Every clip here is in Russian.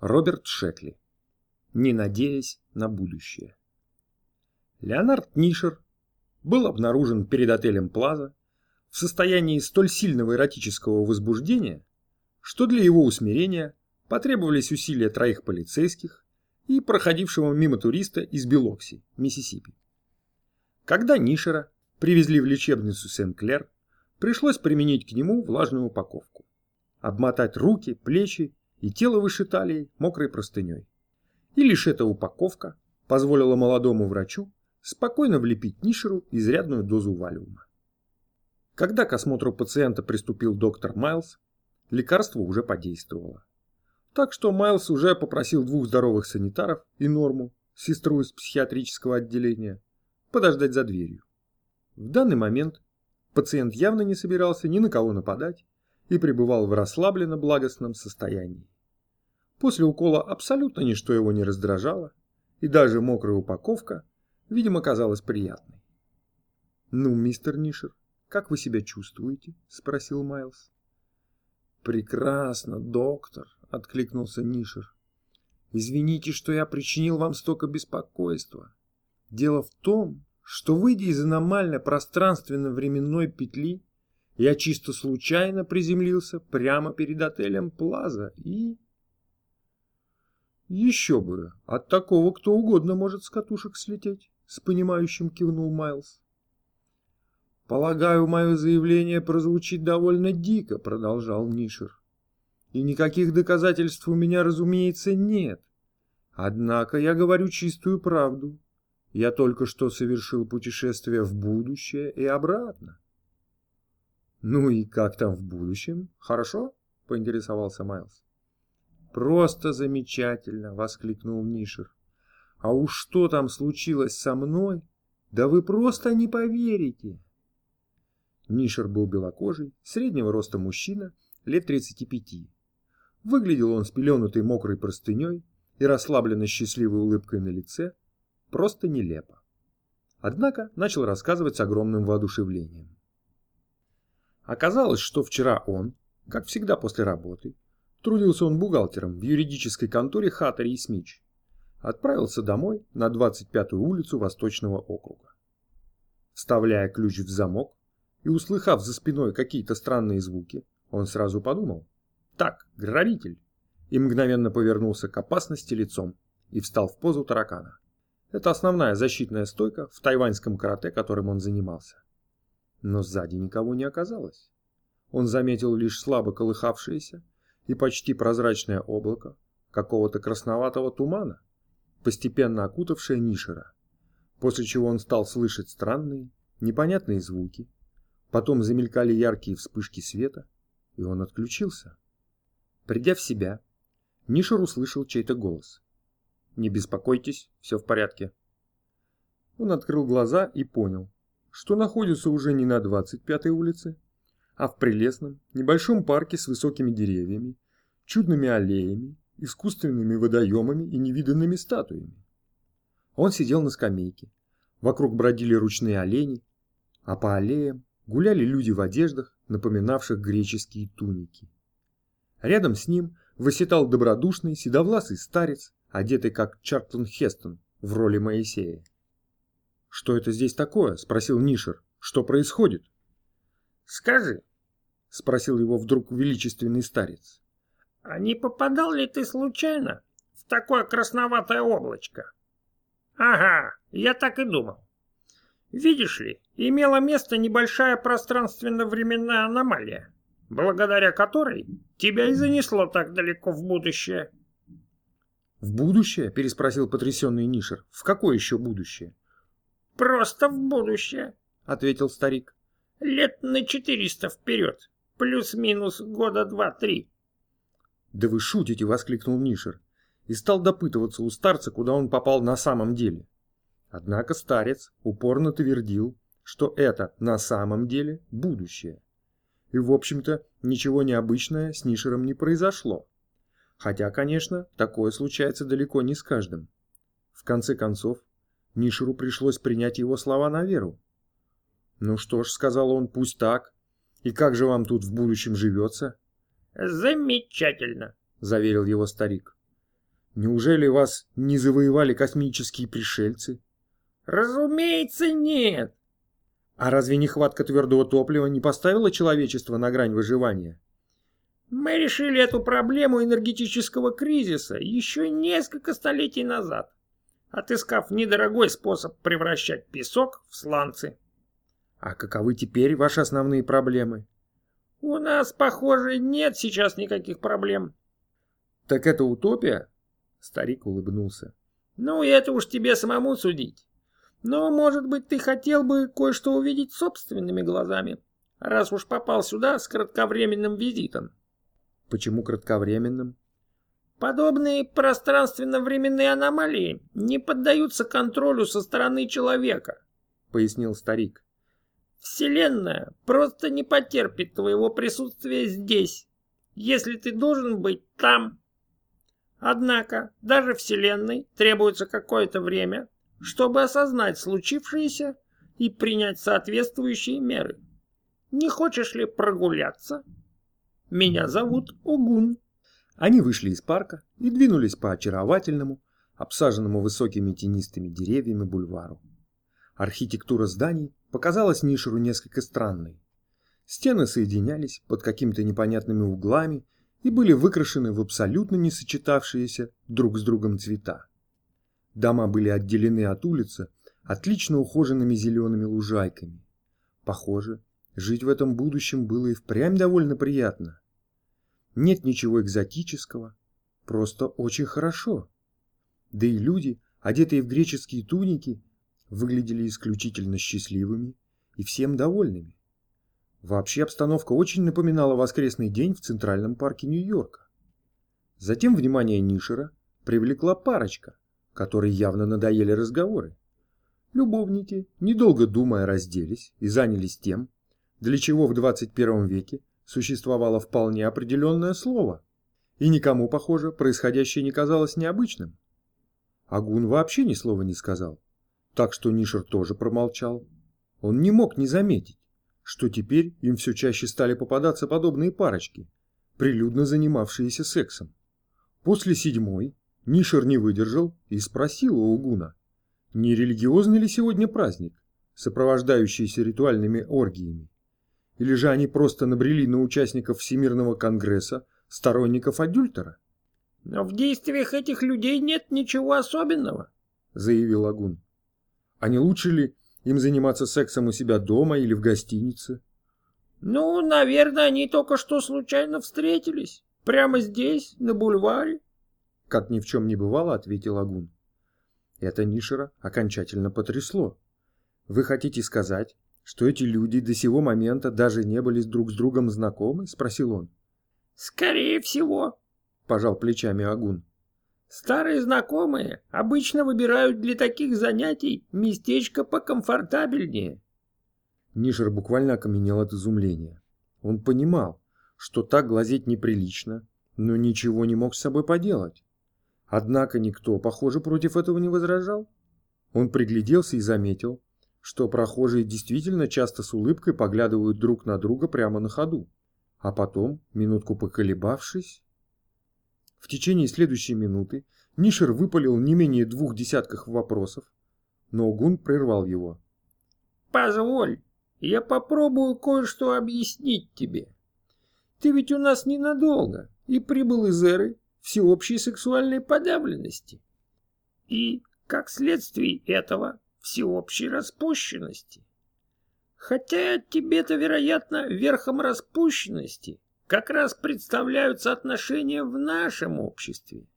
Роберт Шекли. Не надеясь на будущее. Леонард Нишер был обнаружен перед отелем Плаза в состоянии столь сильного эротического возбуждения, что для его усмирения потребовались усилия троих полицейских и проходившего мимо туриста из Белокси, Миссисипи. Когда Нишера привезли в лечебницу Сен-Клер, пришлось применить к нему влажную упаковку. Обмотать руки, плечи и тело выше талии мокрой простыней. И лишь эта упаковка позволила молодому врачу спокойно влепить Нишеру изрядную дозу валиума. Когда к осмотру пациента приступил доктор Майлз, лекарство уже подействовало. Так что Майлз уже попросил двух здоровых санитаров и Норму, сестру из психиатрического отделения, подождать за дверью. В данный момент пациент явно не собирался ни на кого нападать и пребывал в расслабленно благостном состоянии. После укола абсолютно ничто его не раздражало, и даже мокрая упаковка, видимо, казалась приятной. «Ну, мистер Нишер, как вы себя чувствуете?» – спросил Майлз. «Прекрасно, доктор», — откликнулся Нишер. «Извините, что я причинил вам столько беспокойства. Дело в том, что, выйдя из аномальной пространственно-временной петли, я чисто случайно приземлился прямо перед отелем Плаза и... Еще бы, от такого кто угодно может с катушек слететь, с понимающим кивнул Майлз. Полагаю, мое заявление прозвучит довольно дико, продолжал Нишер. И никаких доказательств у меня, разумеется, нет. Однако я говорю чистую правду. Я только что совершил путешествие в будущее и обратно. Ну и как там в будущем? Хорошо? Поинтересовался Майлз. Просто замечательно, воскликнул Нишер. А уж что там случилось со мной? Да вы просто не поверите. Нишер был белокожий, среднего роста мужчина, лет 35. Выглядел он спеленутой мокрой простыней и расслабленно счастливой улыбкой на лице, просто нелепо. Однако начал рассказывать с огромным воодушевлением. Оказалось, что вчера он, как всегда после работы, трудился он бухгалтером в юридической конторе Хаттери и Смич, отправился домой на 25-ю улицу Восточного округа. Вставляя ключ в замок и услыхав за спиной какие-то странные звуки, он сразу подумал, так, грабитель, и мгновенно повернулся к опасности лицом и встал в позу таракана. Это основная защитная стойка в тайваньском карате, которым он занимался. Но сзади никого не оказалось. Он заметил лишь слабо колыхавшееся и почти прозрачное облако какого-то красноватого тумана, постепенно окутавшее Нишера, после чего он стал слышать странные, непонятные звуки, потом замелькали яркие вспышки света, и он отключился. Придя в себя, Нишер услышал чей-то голос. «Не беспокойтесь, все в порядке». Он открыл глаза и понял, что находится уже не на 25-й улице, а в прелестном небольшом парке с высокими деревьями, чудными аллеями, искусственными водоемами и невиданными статуями. Он сидел на скамейке, вокруг бродили ручные олени, а по аллеям гуляли люди в одеждах, напоминавших греческие туники. Рядом с ним восседал добродушный седовласый старец, одетый как Чартлон Хестон в роли Моисея. «Что это здесь такое?» – спросил Нишер. «Что происходит?» «Скажи», – спросил его вдруг величественный старец, «а не попадал ли ты случайно в такое красноватое облачко?» «Ага, я так и думал. Видишь ли, имела место небольшая пространственно-временная аномалия благодаря которой тебя и занесло так далеко в будущее. «В будущее?» – переспросил потрясенный Нишер. «В какое еще будущее?» «Просто в будущее», – ответил старик. «Лет на четыреста вперед, плюс-минус года два-три». «Да вы шутите!» – воскликнул Нишер и стал допытываться у старца, куда он попал на самом деле. Однако старец упорно твердил, что это на самом деле будущее. И, в общем-то, ничего необычного с Нишером не произошло. Хотя, конечно, такое случается далеко не с каждым. В конце концов, Нишеру пришлось принять его слова на веру. «Ну что ж», — сказал он, — «пусть так. И как же вам тут в будущем живется?» «Замечательно», — заверил его старик. Неужели вас не завоевали космические пришельцы? Разумеется, нет. А разве нехватка твердого топлива не поставила человечество на грань выживания? Мы решили эту проблему энергетического кризиса еще несколько столетий назад, отыскав недорогой способ превращать песок в сланцы. А каковы теперь ваши основные проблемы? У нас, похоже, нет сейчас никаких проблем. Так это утопия? Старик улыбнулся. Ну, это уж тебе самому судить. Но, может быть, ты хотел бы кое-что увидеть собственными глазами, раз уж попал сюда с кратковременным визитом. Почему кратковременным? Подобные пространственно-временные аномалии не поддаются контролю со стороны человека, пояснил старик. Вселенная просто не потерпит твоего присутствия здесь, если ты должен быть там. Однако даже Вселенной требуется какое-то время, чтобы осознать случившееся и принять соответствующие меры. Не хочешь ли прогуляться? Меня зовут Угун. Они вышли из парка и двинулись по очаровательному, обсаженному высокими тенистыми деревьями бульвару. Архитектура зданий показалась Нишеру несколько странной. Стены соединялись под какими-то непонятными углами и были выкрашены в абсолютно не сочетавшиеся друг с другом цвета. Дома были отделены от улицы отлично ухоженными зелеными лужайками. Похоже, жить в этом будущем было и впрямь довольно приятно. Нет ничего экзотического, просто очень хорошо. Да и люди, одетые в греческие туники, выглядели исключительно счастливыми и всем довольными. Вообще обстановка очень напоминала воскресный день в Центральном парке Нью-Йорка. Затем внимание Нишера привлекла парочка, которой явно надоели разговоры. Любовники, недолго думая, разделись и занялись тем, для чего в 21 веке существовало вполне определенное слово, и никому, похоже, происходящее не казалось необычным. Агун вообще ни слова не сказал, так что Нишер тоже промолчал. Он не мог не заметить, что теперь им все чаще стали попадаться подобные парочки, прилюдно занимавшиеся сексом. После седьмой Нишер не выдержал и спросил у Угуна, не религиозный ли сегодня праздник, сопровождающийся ритуальными оргиями? Или же они просто набрели на участников Всемирного конгресса, сторонников Адюльтера? «Но в действиях этих людей нет ничего особенного», — заявил Агун. «А не лучше ли им заниматься сексом у себя дома или в гостинице?» «Ну, наверное, они только что случайно встретились. Прямо здесь, на бульваре». Как ни в чем не бывало, ответил Агун. Это Нишера окончательно потрясло. Вы хотите сказать, что эти люди до сего момента даже не были друг с другом знакомы? Спросил он. Скорее всего, пожал плечами Агун. Старые знакомые обычно выбирают для таких занятий местечко покомфортабельнее. Нишер буквально окаменел от изумления. Он понимал, что так глазеть неприлично, но ничего не мог с собой поделать. Однако никто, похоже, против этого не возражал. Он пригляделся и заметил, что прохожие действительно часто с улыбкой поглядывают друг на друга прямо на ходу. А потом, минутку поколебавшись... В течение следующей минуты Нишер выпалил не менее двух десятков вопросов, но Гун прервал его. «Позволь, я попробую кое-что объяснить тебе. Ты ведь у нас ненадолго и прибыл из Эры всеобщей сексуальной подавленности и, как следствие этого, всеобщей распущенности. Хотя тебе-то, вероятно, верхом распущенности как раз представляются отношения в нашем обществе.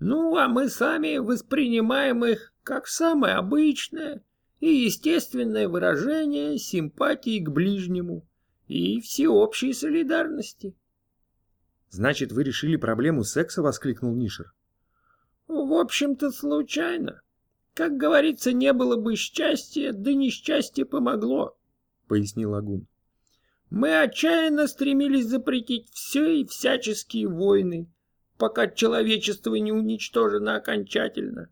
Ну, а мы сами воспринимаем их как самое обычное и естественное выражение симпатии к ближнему и всеобщей солидарности. «Значит, вы решили проблему секса?» — воскликнул Нишер. «В общем-то, случайно. Как говорится, не было бы счастья, да несчастье помогло», — пояснил Агун. «Мы отчаянно стремились запретить все и всяческие войны, пока человечество не уничтожено окончательно.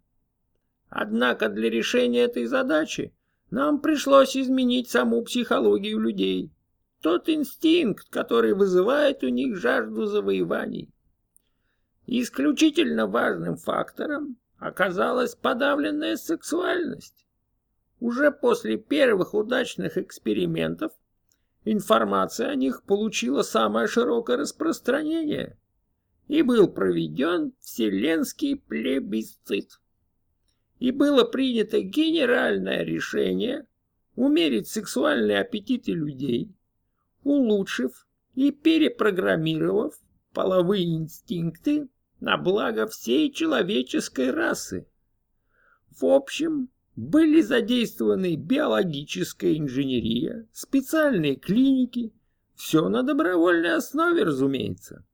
Однако для решения этой задачи нам пришлось изменить саму психологию людей» тот инстинкт, который вызывает у них жажду завоеваний. Исключительно важным фактором оказалась подавленная сексуальность. Уже после первых удачных экспериментов информация о них получила самое широкое распространение и был проведен вселенский плебисцит. И было принято генеральное решение умерить сексуальные аппетиты людей, улучшив и перепрограммировав половые инстинкты на благо всей человеческой расы. В общем, были задействованы биологическая инженерия, специальные клиники, все на добровольной основе, разумеется.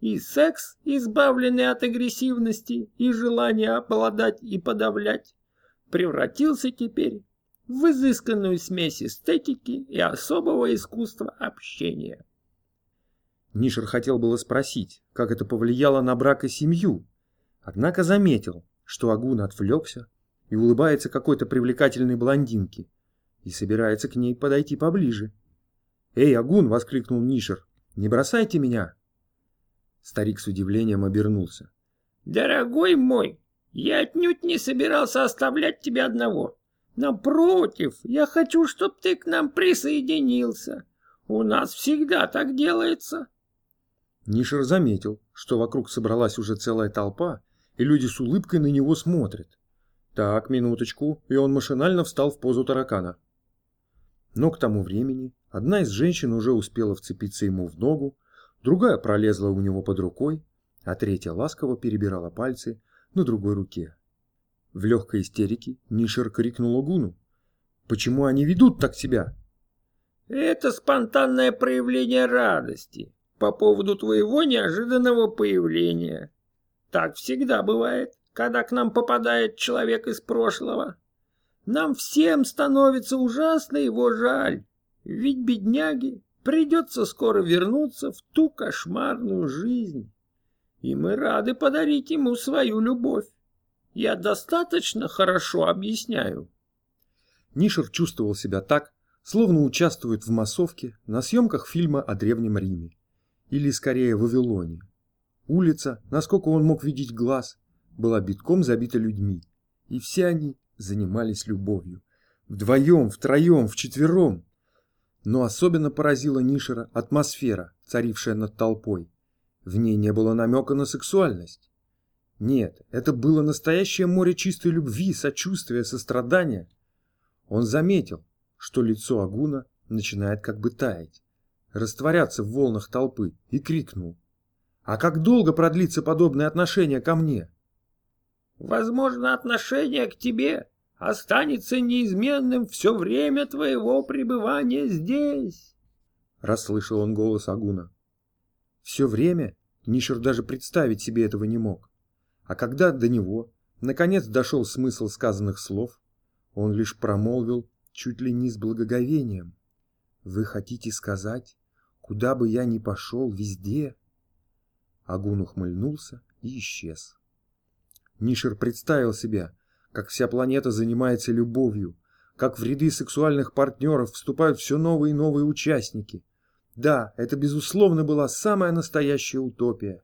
И секс, избавленный от агрессивности и желания обладать и подавлять, превратился теперь в изысканную смесь эстетики и особого искусства общения. Нишер хотел было спросить, как это повлияло на брак и семью, однако заметил, что Агун отвлекся и улыбается какой-то привлекательной блондинке и собирается к ней подойти поближе. «Эй, Агун!» — воскликнул Нишер. «Не бросайте меня!» Старик с удивлением обернулся. «Дорогой мой, я отнюдь не собирался оставлять тебя одного. Напротив, я хочу, чтобы ты к нам присоединился. У нас всегда так делается». Нишер заметил, что вокруг собралась уже целая толпа, и люди с улыбкой на него смотрят. Так, минуточку, и он машинально встал в позу таракана. Но к тому времени одна из женщин уже успела вцепиться ему в ногу, другая пролезла у него под рукой, а третья ласково перебирала пальцы на другой руке. В легкой истерике Нишер крикнул Огуну. «Почему они ведут так себя?» «Это спонтанное проявление радости», по поводу твоего неожиданного появления. Так всегда бывает, когда к нам попадает человек из прошлого. Нам всем становится ужасно его жаль, ведь бедняге придется скоро вернуться в ту кошмарную жизнь. И мы рады подарить ему свою любовь. Я достаточно хорошо объясняю. Нишер чувствовал себя так, словно участвует в массовке на съемках фильма о Древнем Риме или скорее Вавилоне. Улица, насколько он мог видеть глаз, была битком забита людьми, и все они занимались любовью. Вдвоем, втроем, вчетвером. Но особенно поразила Нишера атмосфера, царившая над толпой. В ней не было намека на сексуальность. Нет, это было настоящее море чистой любви, сочувствия, сострадания. Он заметил, что лицо Агуна начинает как бы таять растворяться в волнах толпы, и крикнул. «А как долго продлится подобное отношение ко мне?» «Возможно, отношение к тебе останется неизменным все время твоего пребывания здесь», — расслышал он голос Агуна. Все время Нишер даже представить себе этого не мог. А когда до него, наконец, дошел смысл сказанных слов, он лишь промолвил чуть ли не с благоговением. «Вы хотите сказать, Куда бы я ни пошел, везде. Агун ухмыльнулся и исчез. Нишер представил себя, как вся планета занимается любовью, как в ряды сексуальных партнеров вступают все новые и новые участники. Да, это безусловно была самая настоящая утопия.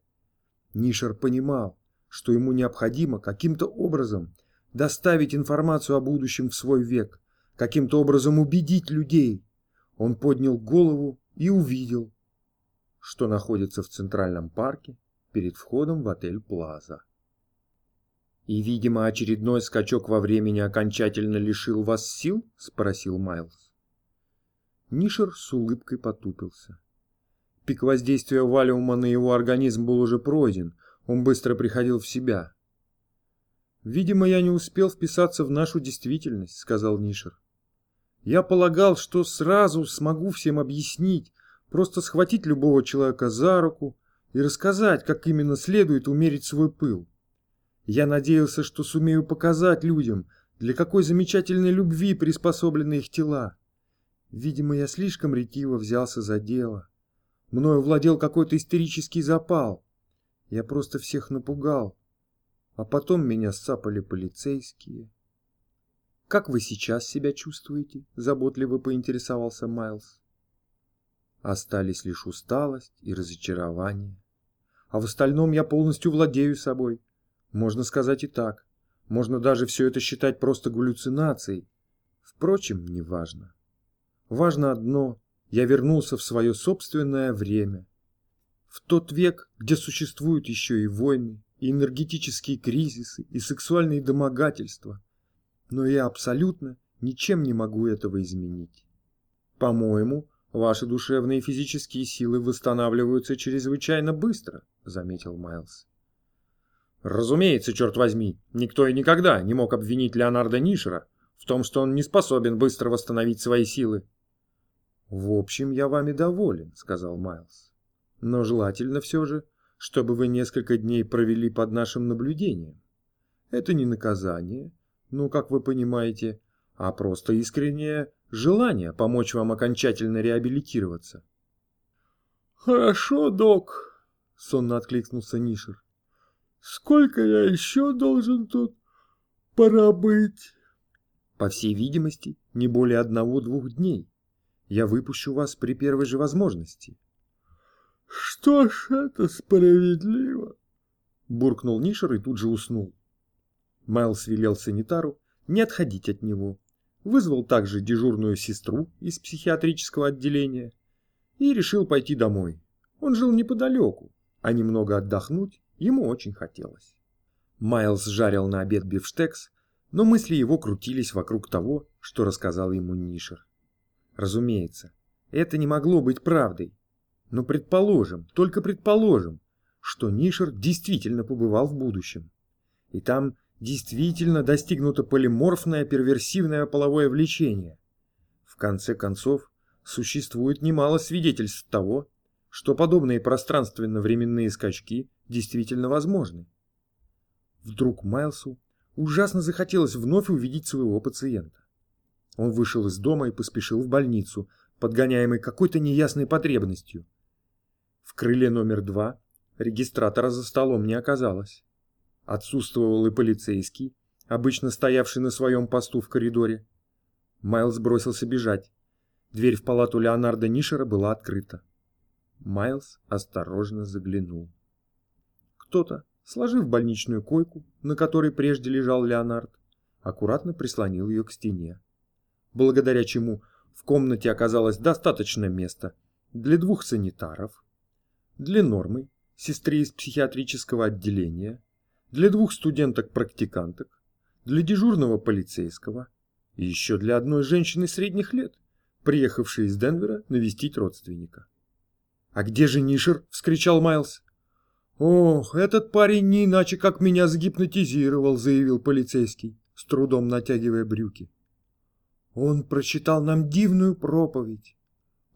Нишер понимал, что ему необходимо каким-то образом доставить информацию о будущем в свой век, каким-то образом убедить людей. Он поднял голову и увидел, что находится в Центральном парке перед входом в отель Плаза. «И, видимо, очередной скачок во времени окончательно лишил вас сил?» — спросил Майлз. Нишер с улыбкой потупился. Пик воздействия валиума на его организм был уже пройден, он быстро приходил в себя. «Видимо, я не успел вписаться в нашу действительность», — сказал Нишер. Я полагал, что сразу смогу всем объяснить, просто схватить любого человека за руку и рассказать, как именно следует умерить свой пыл. Я надеялся, что сумею показать людям, для какой замечательной любви приспособлены их тела. Видимо, я слишком ретиво взялся за дело. Мною владел какой-то истерический запал. Я просто всех напугал. А потом меня сцапали полицейские. «Как вы сейчас себя чувствуете?» – заботливо поинтересовался Майлз. Остались лишь усталость и разочарование. а в остальном я полностью владею собой. Можно сказать и так. Можно даже все это считать просто галлюцинацией. Впрочем, не важно. Важно одно – я вернулся в свое собственное время. В тот век, где существуют еще и войны, и энергетические кризисы, и сексуальные домогательства. Но я абсолютно ничем не могу этого изменить. По-моему, ваши душевные и физические силы восстанавливаются чрезвычайно быстро, заметил Майлз. Разумеется, черт возьми, никто и никогда не мог обвинить Леонарда Нишера в том, что он не способен быстро восстановить свои силы. «В общем, я вами доволен», — сказал Майлз. «Но желательно все же, чтобы вы несколько дней провели под нашим наблюдением. Это не наказание, ну, как вы понимаете, а просто искреннее желание помочь вам окончательно реабилитироваться». «Хорошо, док», — сонно откликнулся Нишер. Сколько я еще должен тут пробыть? По всей видимости, не более одного-двух дней. Я выпущу вас при первой же возможности. Что ж, это справедливо. Буркнул Нишер и тут же уснул. Майлз велел санитару не отходить от него, вызвал также дежурную сестру из психиатрического отделения и решил пойти домой. Он жил неподалеку, а немного отдохнуть Ему очень хотелось. Майлз жарил на обед бифштекс, но мысли его крутились вокруг того, что рассказал ему Нишер. Разумеется, это не могло быть правдой. Но предположим, только предположим, что Нишер действительно побывал в будущем. И там действительно достигнуто полиморфное перверсивное половое влечение. В конце концов, существует немало свидетельств того, что подобные пространственно-временные скачки действительно возможны. Вдруг Майлсу ужасно захотелось вновь увидеть своего пациента. Он вышел из дома и поспешил в больницу, подгоняемый какой-то неясной потребностью. В крыле номер два регистратора за столом не оказалось. Отсутствовал и полицейский, обычно стоявший на своем посту в коридоре. Майлз бросился бежать. Дверь в палату Леонарда Нишера была открыта. Майлз осторожно заглянул. Кто-то, сложив больничную койку, на которой прежде лежал Леонард, аккуратно прислонил ее к стене. Благодаря чему в комнате оказалось достаточно места для двух санитаров, для Нормы, сестры из психиатрического отделения, для двух студенток-практиканток, для дежурного полицейского и еще для одной женщины средних лет, приехавшей из Денвера навестить родственника. «А где же Нишер?» — вскричал Майлз. «Ох, этот парень не иначе как меня загипнотизировал», — заявил полицейский, с трудом натягивая брюки. «Он прочитал нам дивную проповедь».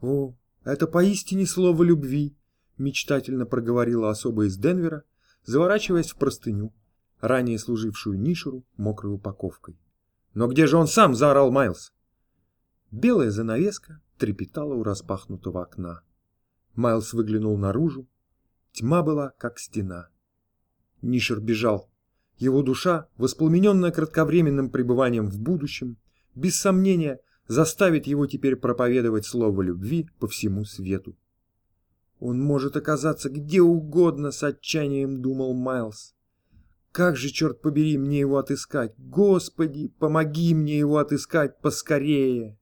«О, это поистине слово любви», — мечтательно проговорила особа из Денвера, заворачиваясь в простыню, ранее служившую Нишеру мокрой упаковкой. «Но где же он сам?» — заорал Майлз. Белая занавеска трепетала у распахнутого окна. Майлз выглянул наружу Тьма была, как стена. Нишер бежал. Его душа, воспламененная кратковременным пребыванием в будущем, без сомнения, заставит его теперь проповедовать слово любви по всему свету. Он может оказаться где угодно, с отчаянием думал Майлз. Как же, черт побери, мне его отыскать? Господи, помоги мне его отыскать поскорее!